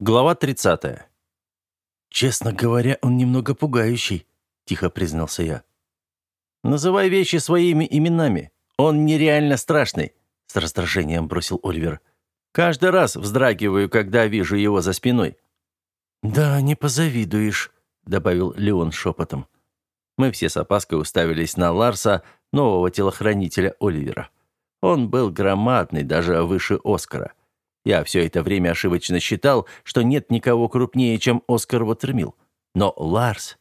Глава 30. «Честно говоря, он немного пугающий», — тихо признался я. «Называй вещи своими именами. Он нереально страшный», — с раздражением бросил Оливер. «Каждый раз вздрагиваю, когда вижу его за спиной». «Да, не позавидуешь», — добавил Леон шепотом. Мы все с опаской уставились на Ларса, нового телохранителя Оливера. Он был громадный, даже выше Оскара. Я все это время ошибочно считал, что нет никого крупнее, чем Оскар Уотермилл. Но Ларс...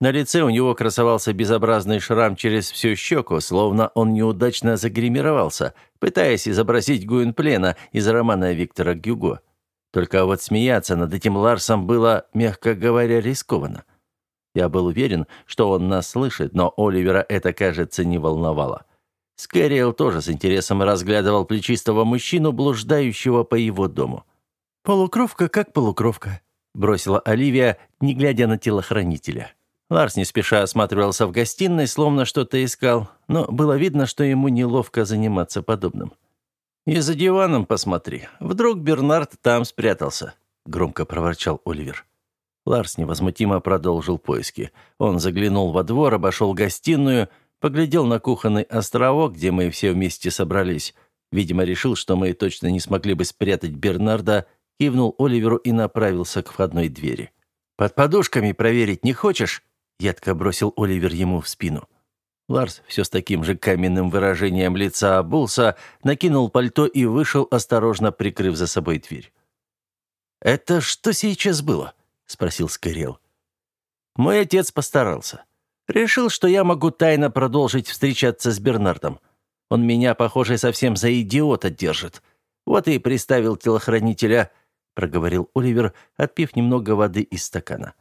На лице у него красовался безобразный шрам через всю щеку, словно он неудачно загримировался, пытаясь изобразить Гуинплена из романа Виктора Гюго. Только вот смеяться над этим Ларсом было, мягко говоря, рискованно. Я был уверен, что он нас слышит, но Оливера это, кажется, не волновало. Скэриэл тоже с интересом разглядывал плечистого мужчину, блуждающего по его дому. «Полукровка как полукровка», — бросила Оливия, не глядя на телохранителя. Ларс не спеша осматривался в гостиной, словно что-то искал, но было видно, что ему неловко заниматься подобным. «И за диваном посмотри. Вдруг Бернард там спрятался», — громко проворчал Оливер. Ларс невозмутимо продолжил поиски. Он заглянул во двор, обошел гостиную — Поглядел на кухонный островок, где мы все вместе собрались. Видимо, решил, что мы точно не смогли бы спрятать Бернарда, кивнул Оливеру и направился к входной двери. «Под подушками проверить не хочешь?» Едко бросил Оливер ему в спину. Ларс все с таким же каменным выражением лица обулся, накинул пальто и вышел, осторожно прикрыв за собой дверь. «Это что сейчас было?» — спросил Скорел. Мой отец постарался. Решил, что я могу тайно продолжить встречаться с Бернардом. Он меня, похоже, совсем за идиота держит. Вот и приставил телохранителя, проговорил Оливер, отпив немного воды из стакана.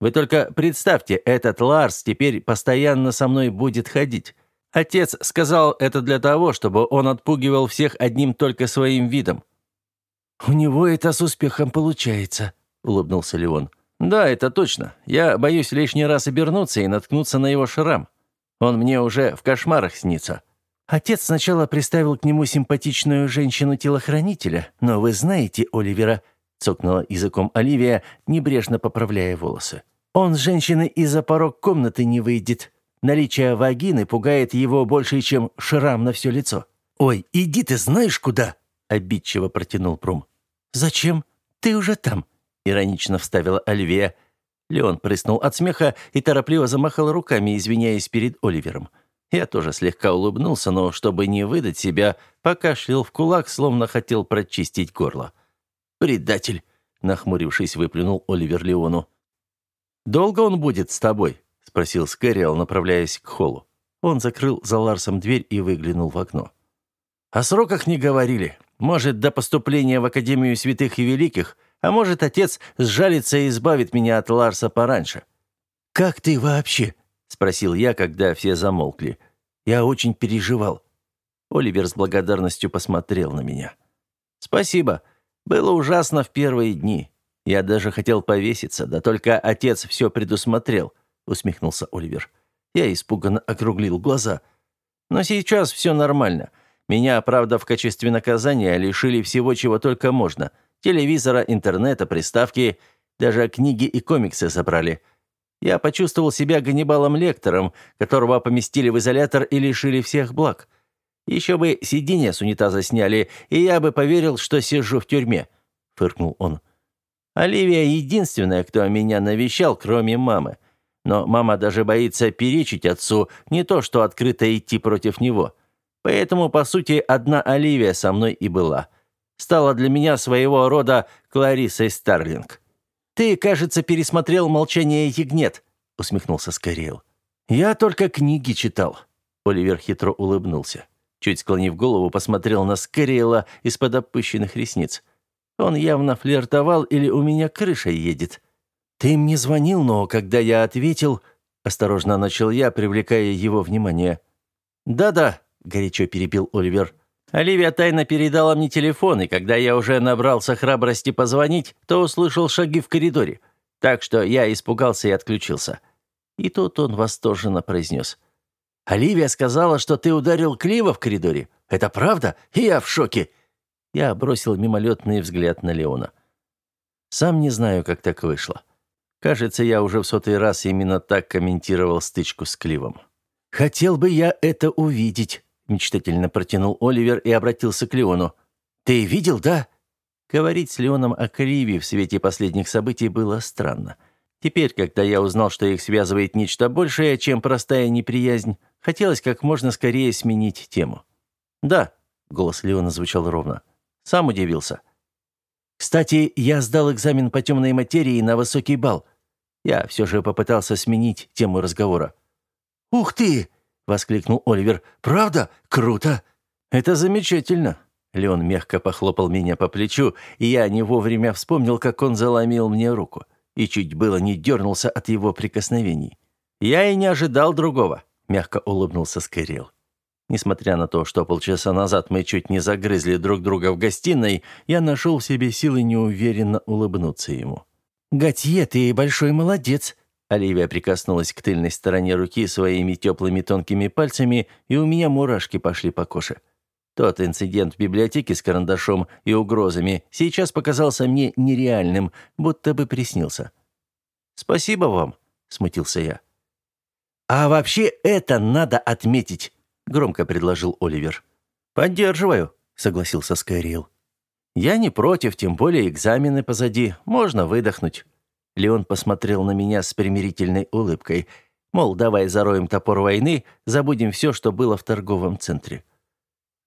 Вы только представьте, этот Ларс теперь постоянно со мной будет ходить. Отец сказал это для того, чтобы он отпугивал всех одним только своим видом. У него это с успехом получается, улыбнулся Леон. «Да, это точно. Я боюсь лишний раз обернуться и наткнуться на его шрам. Он мне уже в кошмарах снится». Отец сначала приставил к нему симпатичную женщину-телохранителя, но вы знаете Оливера, цокнула языком Оливия, небрежно поправляя волосы. Он с женщиной из-за порог комнаты не выйдет. Наличие вагины пугает его больше, чем шрам на все лицо. «Ой, иди ты знаешь куда?» — обидчиво протянул Прум. «Зачем? Ты уже там иронично вставила Альвия. Леон прыснул от смеха и торопливо замахал руками, извиняясь перед Оливером. Я тоже слегка улыбнулся, но, чтобы не выдать себя, покашлял в кулак, словно хотел прочистить горло. «Предатель!» — нахмурившись, выплюнул Оливер Леону. «Долго он будет с тобой?» — спросил Скэриэл, направляясь к холлу. Он закрыл за Ларсом дверь и выглянул в окно. «О сроках не говорили. Может, до поступления в Академию Святых и Великих — а может, отец сжалится и избавит меня от Ларса пораньше. «Как ты вообще?» — спросил я, когда все замолкли. Я очень переживал. Оливер с благодарностью посмотрел на меня. «Спасибо. Было ужасно в первые дни. Я даже хотел повеситься, да только отец все предусмотрел», — усмехнулся Оливер. Я испуганно округлил глаза. «Но сейчас все нормально. Меня, правда, в качестве наказания лишили всего, чего только можно — телевизора, интернета, приставки, даже книги и комиксы забрали. Я почувствовал себя Ганнибалом Лектором, которого поместили в изолятор и лишили всех благ. Еще бы сиденье с унитаза сняли, и я бы поверил, что сижу в тюрьме», — фыркнул он. «Оливия единственная, кто меня навещал, кроме мамы. Но мама даже боится перечить отцу, не то что открыто идти против него. Поэтому, по сути, одна Оливия со мной и была» стала для меня своего рода Кларисой Старлинг. «Ты, кажется, пересмотрел «Молчание ягнет», — усмехнулся Скорел. «Я только книги читал». Оливер хитро улыбнулся. Чуть склонив голову, посмотрел на Скорела из-под опущенных ресниц. Он явно флиртовал или у меня крыша едет. «Ты мне звонил, но когда я ответил...» Осторожно начал я, привлекая его внимание. «Да-да», — горячо перебил Оливер. Оливия тайно передала мне телефон, и когда я уже набрался храбрости позвонить, то услышал шаги в коридоре. Так что я испугался и отключился. И тут он восторженно произнес. «Оливия сказала, что ты ударил Клива в коридоре. Это правда? И я в шоке!» Я бросил мимолетный взгляд на Леона. Сам не знаю, как так вышло. Кажется, я уже в сотый раз именно так комментировал стычку с Кливом. «Хотел бы я это увидеть», — мечтательно протянул Оливер и обратился к Леону. «Ты видел, да?» Говорить с Леоном о Кливе в свете последних событий было странно. Теперь, когда я узнал, что их связывает нечто большее, чем простая неприязнь, хотелось как можно скорее сменить тему. «Да», — голос Леона звучал ровно. «Сам удивился». «Кстати, я сдал экзамен по темной материи на высокий балл. Я все же попытался сменить тему разговора. «Ух ты!» — воскликнул Оливер. «Правда? Круто!» «Это замечательно!» Леон мягко похлопал меня по плечу, и я не вовремя вспомнил, как он заломил мне руку, и чуть было не дернулся от его прикосновений. «Я и не ожидал другого», — мягко улыбнулся Скайрилл. Несмотря на то, что полчаса назад мы чуть не загрызли друг друга в гостиной, я нашел в себе силы неуверенно улыбнуться ему. «Готье, ты большой молодец!» Оливия прикоснулась к тыльной стороне руки своими теплыми тонкими пальцами, и у меня мурашки пошли по коже. Тот инцидент в библиотеке с карандашом и угрозами сейчас показался мне нереальным, будто бы приснился. «Спасибо вам», — смутился я. «А вообще это надо отметить», — громко предложил Оливер. «Поддерживаю», — согласился Скайрилл. «Я не против, тем более экзамены позади, можно выдохнуть». Леон посмотрел на меня с примирительной улыбкой, мол, давай зароем топор войны, забудем все, что было в торговом центре.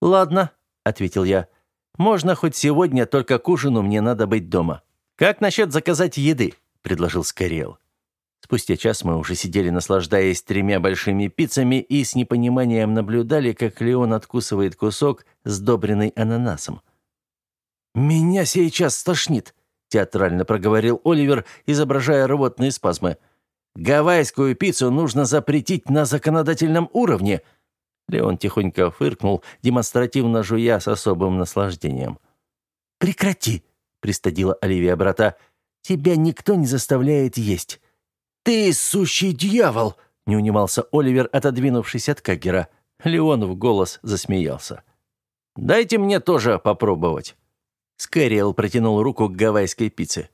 «Ладно», — ответил я. «Можно хоть сегодня, только к ужину мне надо быть дома». «Как насчет заказать еды?» — предложил Скорел. Спустя час мы уже сидели, наслаждаясь тремя большими пиццами, и с непониманием наблюдали, как Леон откусывает кусок, сдобренный ананасом. «Меня сейчас стошнит», — театрально проговорил Оливер, изображая рвотные спазмы. «Гавайскую пиццу нужно запретить на законодательном уровне», — Леон тихонько фыркнул, демонстративно жуя с особым наслаждением. «Прекрати!» — пристыдила Оливия брата. «Тебя никто не заставляет есть». «Ты сущий дьявол!» — не унимался Оливер, отодвинувшись от Кагера. Леон в голос засмеялся. «Дайте мне тоже попробовать». Скэриэл протянул руку к гавайской пицце.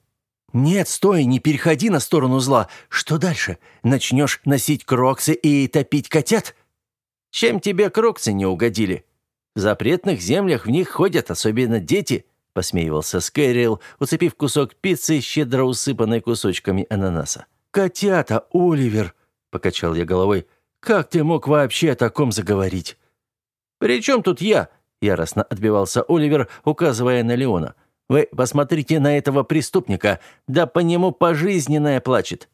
«Нет, стой, не переходи на сторону зла. Что дальше? Начнешь носить кроксы и топить котят?» Чем тебе кроксы не угодили? В запретных землях в них ходят особенно дети», — посмеивался Скэрилл, уцепив кусок пиццы, щедро усыпанной кусочками ананаса. «Котята, Оливер!» — покачал я головой. «Как ты мог вообще о таком заговорить?» «При чем тут я?» — яростно отбивался Оливер, указывая на Леона. «Вы посмотрите на этого преступника, да по нему пожизненное плачет.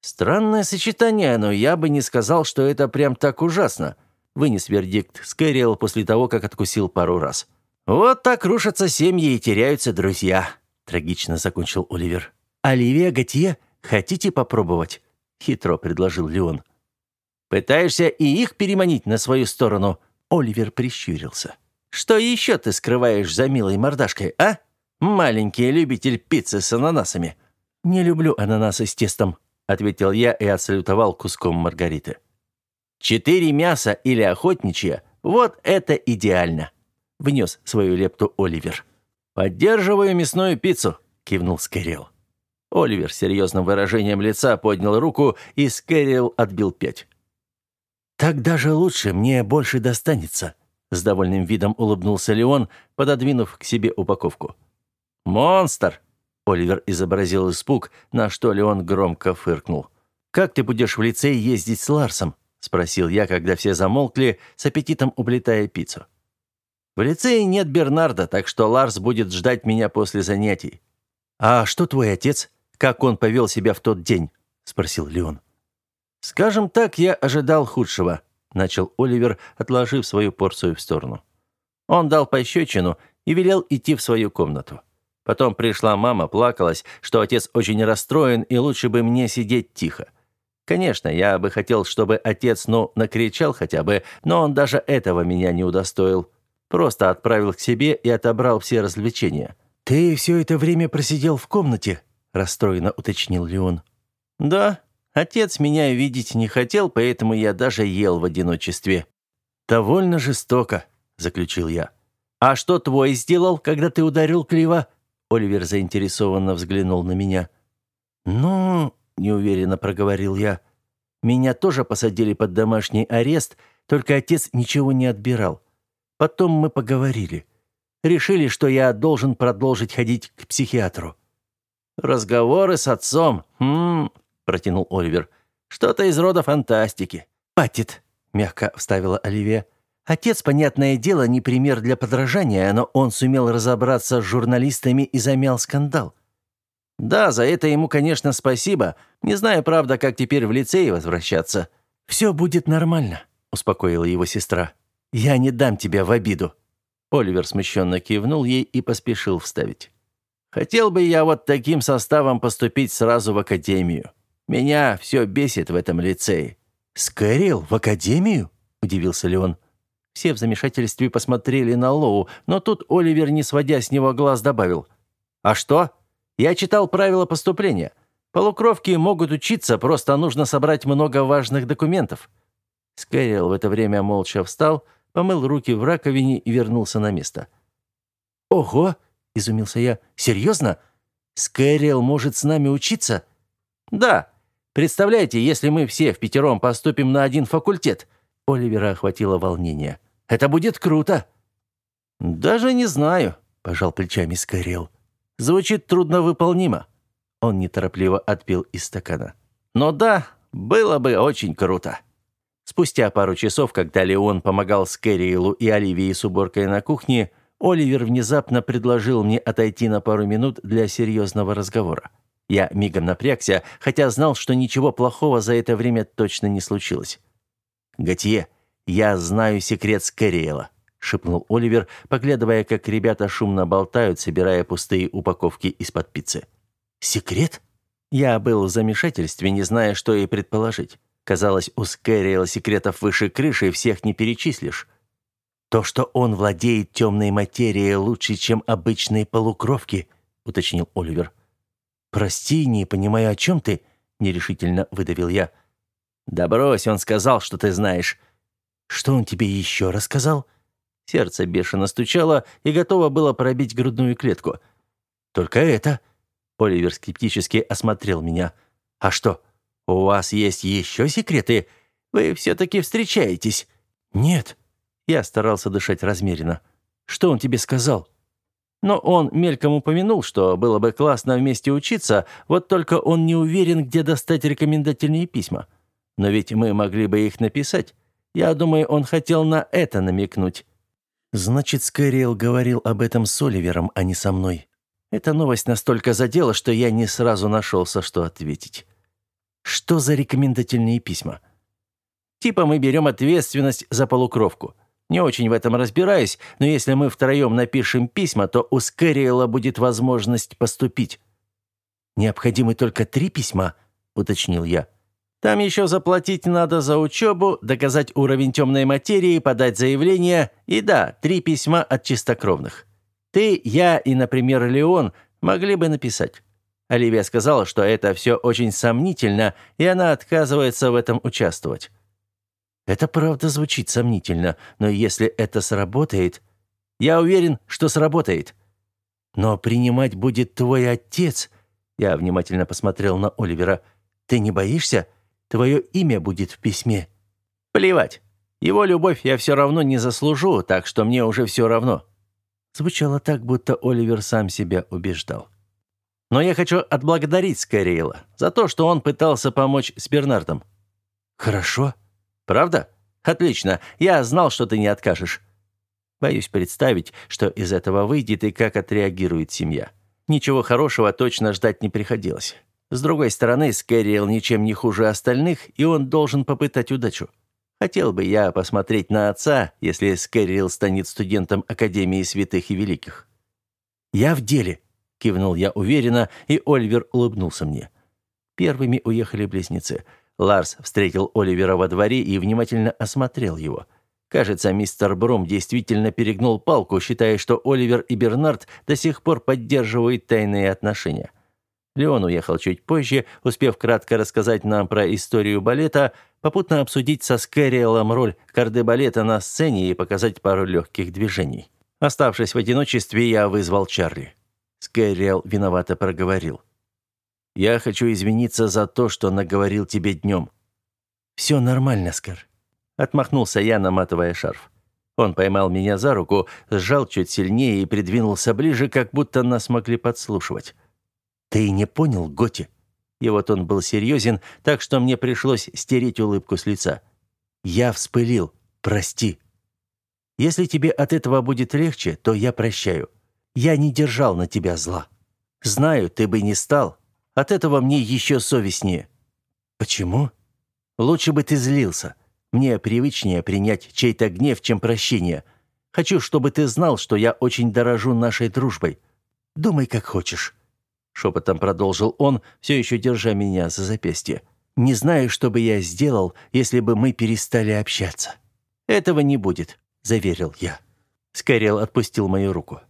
Странное сочетание, но я бы не сказал, что это прям так ужасно. Вынес вердикт Скэриэл после того, как откусил пару раз. Вот так рушатся семьи и теряются друзья, трагично закончил Оливер. Оливия Готье, хотите попробовать? хитро предложил Леон. Пытаешься и их переманить на свою сторону? Оливер прищурился. Что еще ты скрываешь за милой мордашкой, а? Маленький любитель пиццы с ананасами. Не люблю ананасы с тестом, ответил я и отсалютовал куском маргариты. Четыре мяса или охотничье – вот это идеально, внес свою лепту Оливер. Поддерживаю мясную пиццу, кивнул Скэрилл. Оливер серьезным выражением лица поднял руку, и Скэрилл отбил пять. «Так даже лучше, мне больше достанется», — с довольным видом улыбнулся Леон, пододвинув к себе упаковку. «Монстр!» Оливер изобразил испуг, на что Леон громко фыркнул. «Как ты будешь в лицей ездить с Ларсом?» — спросил я, когда все замолкли, с аппетитом уплетая пиццу. «В лицее нет Бернарда, так что Ларс будет ждать меня после занятий». «А что твой отец? Как он повел себя в тот день?» — спросил Леон. «Скажем так, я ожидал худшего», — начал Оливер, отложив свою порцию в сторону. Он дал пощечину и велел идти в свою комнату. Потом пришла мама, плакалась, что отец очень расстроен и лучше бы мне сидеть тихо. Конечно, я бы хотел, чтобы отец, ну, накричал хотя бы, но он даже этого меня не удостоил. Просто отправил к себе и отобрал все развлечения. «Ты все это время просидел в комнате?» – расстроенно уточнил Леон. «Да, отец меня видеть не хотел, поэтому я даже ел в одиночестве». «Довольно жестоко», – заключил я. «А что твой сделал, когда ты ударил Клива?» Оливер заинтересованно взглянул на меня. «Ну...» — неуверенно проговорил я. «Меня тоже посадили под домашний арест, только отец ничего не отбирал. Потом мы поговорили. Решили, что я должен продолжить ходить к психиатру». «Разговоры с отцом. Хм...» — протянул Оливер. «Что-то из рода фантастики». «Хватит», — мягко вставила Оливия. Отец, понятное дело, не пример для подражания, но он сумел разобраться с журналистами и замял скандал. Да, за это ему, конечно, спасибо. Не знаю, правда, как теперь в лицей возвращаться. Все будет нормально, успокоила его сестра. Я не дам тебя в обиду. Оливер смущенно кивнул ей и поспешил вставить. Хотел бы я вот таким составом поступить сразу в академию. Меня все бесит в этом лицее. Скорел в академию? удивился Леон. Все в замешательстве посмотрели на Лоу, но тут Оливер, не сводя с него глаз, добавил. «А что? Я читал правила поступления. Полукровки могут учиться, просто нужно собрать много важных документов». Скэрилл в это время молча встал, помыл руки в раковине и вернулся на место. «Ого!» — изумился я. «Серьезно? Скэрилл может с нами учиться?» «Да. Представляете, если мы все в пятером поступим на один факультет?» Оливера охватило волнение. «Это будет круто!» «Даже не знаю», — пожал плечами Скорел. «Звучит трудновыполнимо». Он неторопливо отпил из стакана. «Но да, было бы очень круто». Спустя пару часов, когда Леон помогал Скэриэлу и Оливии с уборкой на кухне, Оливер внезапно предложил мне отойти на пару минут для серьезного разговора. Я мигом напрягся, хотя знал, что ничего плохого за это время точно не случилось. «Готье, я знаю секрет Скэриэла», — шепнул Оливер, поглядывая, как ребята шумно болтают, собирая пустые упаковки из-под пиццы. «Секрет?» Я был в замешательстве, не зная, что и предположить. Казалось, у Скэриэла секретов выше крыши, всех не перечислишь. «То, что он владеет темной материей лучше, чем обычные полукровки», — уточнил Оливер. «Прости, не понимаю, о чем ты», — нерешительно выдавил я. «Да брось, он сказал, что ты знаешь». «Что он тебе еще рассказал?» Сердце бешено стучало и готово было пробить грудную клетку. «Только это?» Оливер скептически осмотрел меня. «А что, у вас есть еще секреты? Вы все-таки встречаетесь?» «Нет». Я старался дышать размеренно. «Что он тебе сказал?» Но он мельком упомянул, что было бы классно вместе учиться, вот только он не уверен, где достать рекомендательные письма. Но ведь мы могли бы их написать. Я думаю, он хотел на это намекнуть. Значит, Скэриэл говорил об этом с Оливером, а не со мной. Эта новость настолько задела, что я не сразу нашелся, что ответить. Что за рекомендательные письма? Типа мы берем ответственность за полукровку. Не очень в этом разбираюсь, но если мы втроем напишем письма, то у Скэриэла будет возможность поступить. «Необходимы только три письма?» — уточнил я. Там еще заплатить надо за учебу, доказать уровень темной материи, подать заявление и, да, три письма от чистокровных. Ты, я и, например, Леон могли бы написать. Оливия сказала, что это все очень сомнительно, и она отказывается в этом участвовать. Это правда звучит сомнительно, но если это сработает... Я уверен, что сработает. Но принимать будет твой отец. Я внимательно посмотрел на Оливера. Ты не боишься? Твое имя будет в письме». «Плевать. Его любовь я все равно не заслужу, так что мне уже все равно». Звучало так, будто Оливер сам себя убеждал. «Но я хочу отблагодарить Скайриэла за то, что он пытался помочь с Бернардом». «Хорошо». «Правда? Отлично. Я знал, что ты не откажешь». Боюсь представить, что из этого выйдет и как отреагирует семья. Ничего хорошего точно ждать не приходилось. С другой стороны, Скэриэл ничем не хуже остальных, и он должен попытать удачу. Хотел бы я посмотреть на отца, если Скэриэл станет студентом Академии Святых и Великих. «Я в деле», — кивнул я уверенно, и Оливер улыбнулся мне. Первыми уехали близнецы. Ларс встретил Оливера во дворе и внимательно осмотрел его. Кажется, мистер Брум действительно перегнул палку, считая, что Оливер и Бернард до сих пор поддерживают тайные отношения. Леон уехал чуть позже, успев кратко рассказать нам про историю балета, попутно обсудить со Скэриэлом роль карды-балета на сцене и показать пару легких движений. Оставшись в одиночестве, я вызвал Чарли. Скайриэл виновато проговорил. «Я хочу извиниться за то, что наговорил тебе днем». «Все нормально, Скар», — отмахнулся я, наматывая шарф. Он поймал меня за руку, сжал чуть сильнее и придвинулся ближе, как будто нас могли подслушивать. «Ты не понял, Готи?» И вот он был серьезен, так что мне пришлось стереть улыбку с лица. «Я вспылил. Прости. Если тебе от этого будет легче, то я прощаю. Я не держал на тебя зла. Знаю, ты бы не стал. От этого мне еще совестнее». «Почему?» «Лучше бы ты злился. Мне привычнее принять чей-то гнев, чем прощение. Хочу, чтобы ты знал, что я очень дорожу нашей дружбой. Думай, как хочешь». Шепотом продолжил он, все еще держа меня за запястье. «Не знаю, что бы я сделал, если бы мы перестали общаться». «Этого не будет», — заверил я. Скайрел отпустил мою руку.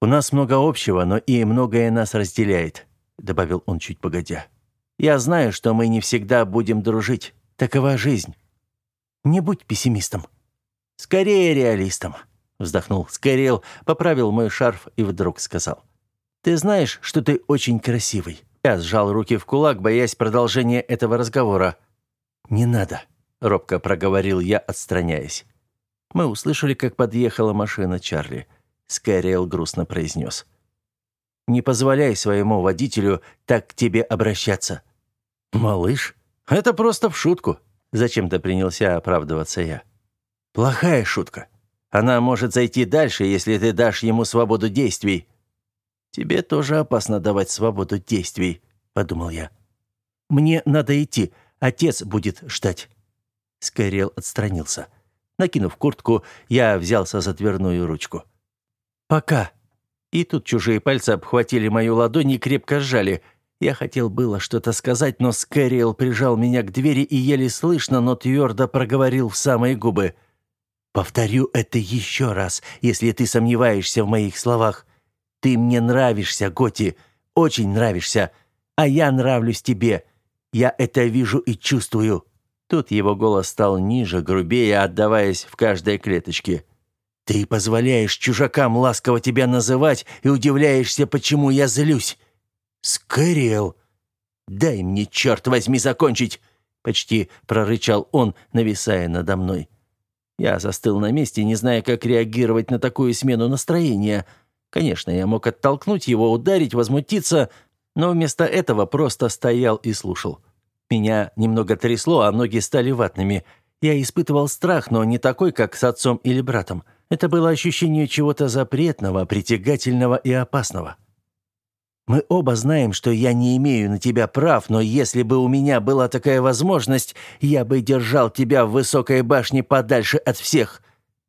«У нас много общего, но и многое нас разделяет», — добавил он чуть погодя. «Я знаю, что мы не всегда будем дружить. Такова жизнь. Не будь пессимистом. Скорее реалистом», — вздохнул Скайрел, поправил мой шарф и вдруг сказал. «Ты знаешь, что ты очень красивый». Я сжал руки в кулак, боясь продолжения этого разговора. «Не надо», — робко проговорил я, отстраняясь. Мы услышали, как подъехала машина Чарли. Скайриэл грустно произнес. «Не позволяй своему водителю так к тебе обращаться». «Малыш, это просто в шутку», — зачем-то принялся оправдываться я. «Плохая шутка. Она может зайти дальше, если ты дашь ему свободу действий». «Тебе тоже опасно давать свободу действий», — подумал я. «Мне надо идти. Отец будет ждать». Скайрел отстранился. Накинув куртку, я взялся за дверную ручку. «Пока». И тут чужие пальцы обхватили мою ладонь и крепко сжали. Я хотел было что-то сказать, но Скайрел прижал меня к двери и еле слышно, но твердо проговорил в самые губы. «Повторю это еще раз, если ты сомневаешься в моих словах. Ты мне нравишься, Готи, очень нравишься, а я нравлюсь тебе. Я это вижу и чувствую». Тут его голос стал ниже, грубее, отдаваясь в каждой клеточке. «Ты позволяешь чужакам ласково тебя называть и удивляешься, почему я злюсь. Скэриэл, дай мне, черт возьми, закончить!» Почти прорычал он, нависая надо мной. Я застыл на месте, не зная, как реагировать на такую смену настроения – Конечно, я мог оттолкнуть его, ударить, возмутиться, но вместо этого просто стоял и слушал. Меня немного трясло, а ноги стали ватными. Я испытывал страх, но не такой, как с отцом или братом. Это было ощущение чего-то запретного, притягательного и опасного. Мы оба знаем, что я не имею на тебя прав, но если бы у меня была такая возможность, я бы держал тебя в высокой башне подальше от всех.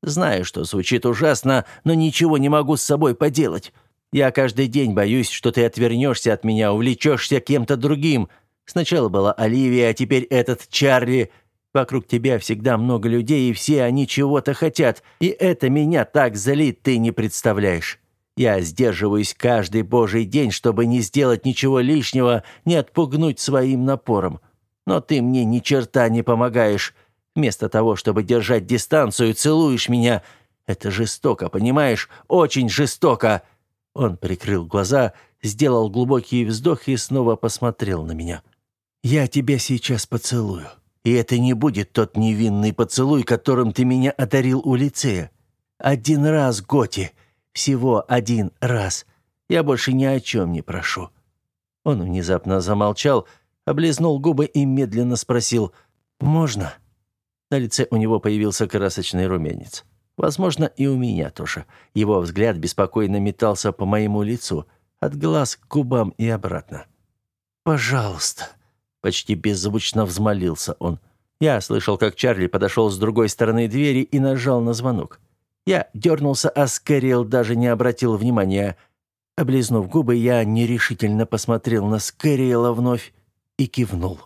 Знаю, что звучит ужасно, но ничего не могу с собой поделать. Я каждый день боюсь, что ты отвернешься от меня, увлечешься кем-то другим. Сначала была Оливия, а теперь этот Чарли. Вокруг тебя всегда много людей, и все они чего-то хотят. И это меня так злит, ты не представляешь. Я сдерживаюсь каждый божий день, чтобы не сделать ничего лишнего, не отпугнуть своим напором. Но ты мне ни черта не помогаешь. Вместо того, чтобы держать дистанцию, целуешь меня. Это жестоко, понимаешь? Очень жестоко!» Он прикрыл глаза, сделал глубокий вздох и снова посмотрел на меня. «Я тебя сейчас поцелую. И это не будет тот невинный поцелуй, которым ты меня одарил у лицея. Один раз, Готи. Всего один раз. Я больше ни о чем не прошу». Он внезапно замолчал, облизнул губы и медленно спросил «Можно?» На лице у него появился красочный румянец. Возможно, и у меня тоже. Его взгляд беспокойно метался по моему лицу, от глаз к губам и обратно. «Пожалуйста», — почти беззвучно взмолился он. Я слышал, как Чарли подошел с другой стороны двери и нажал на звонок. Я дернулся, а Скэриэл даже не обратил внимания. Облизнув губы, я нерешительно посмотрел на Скэриэла вновь и кивнул.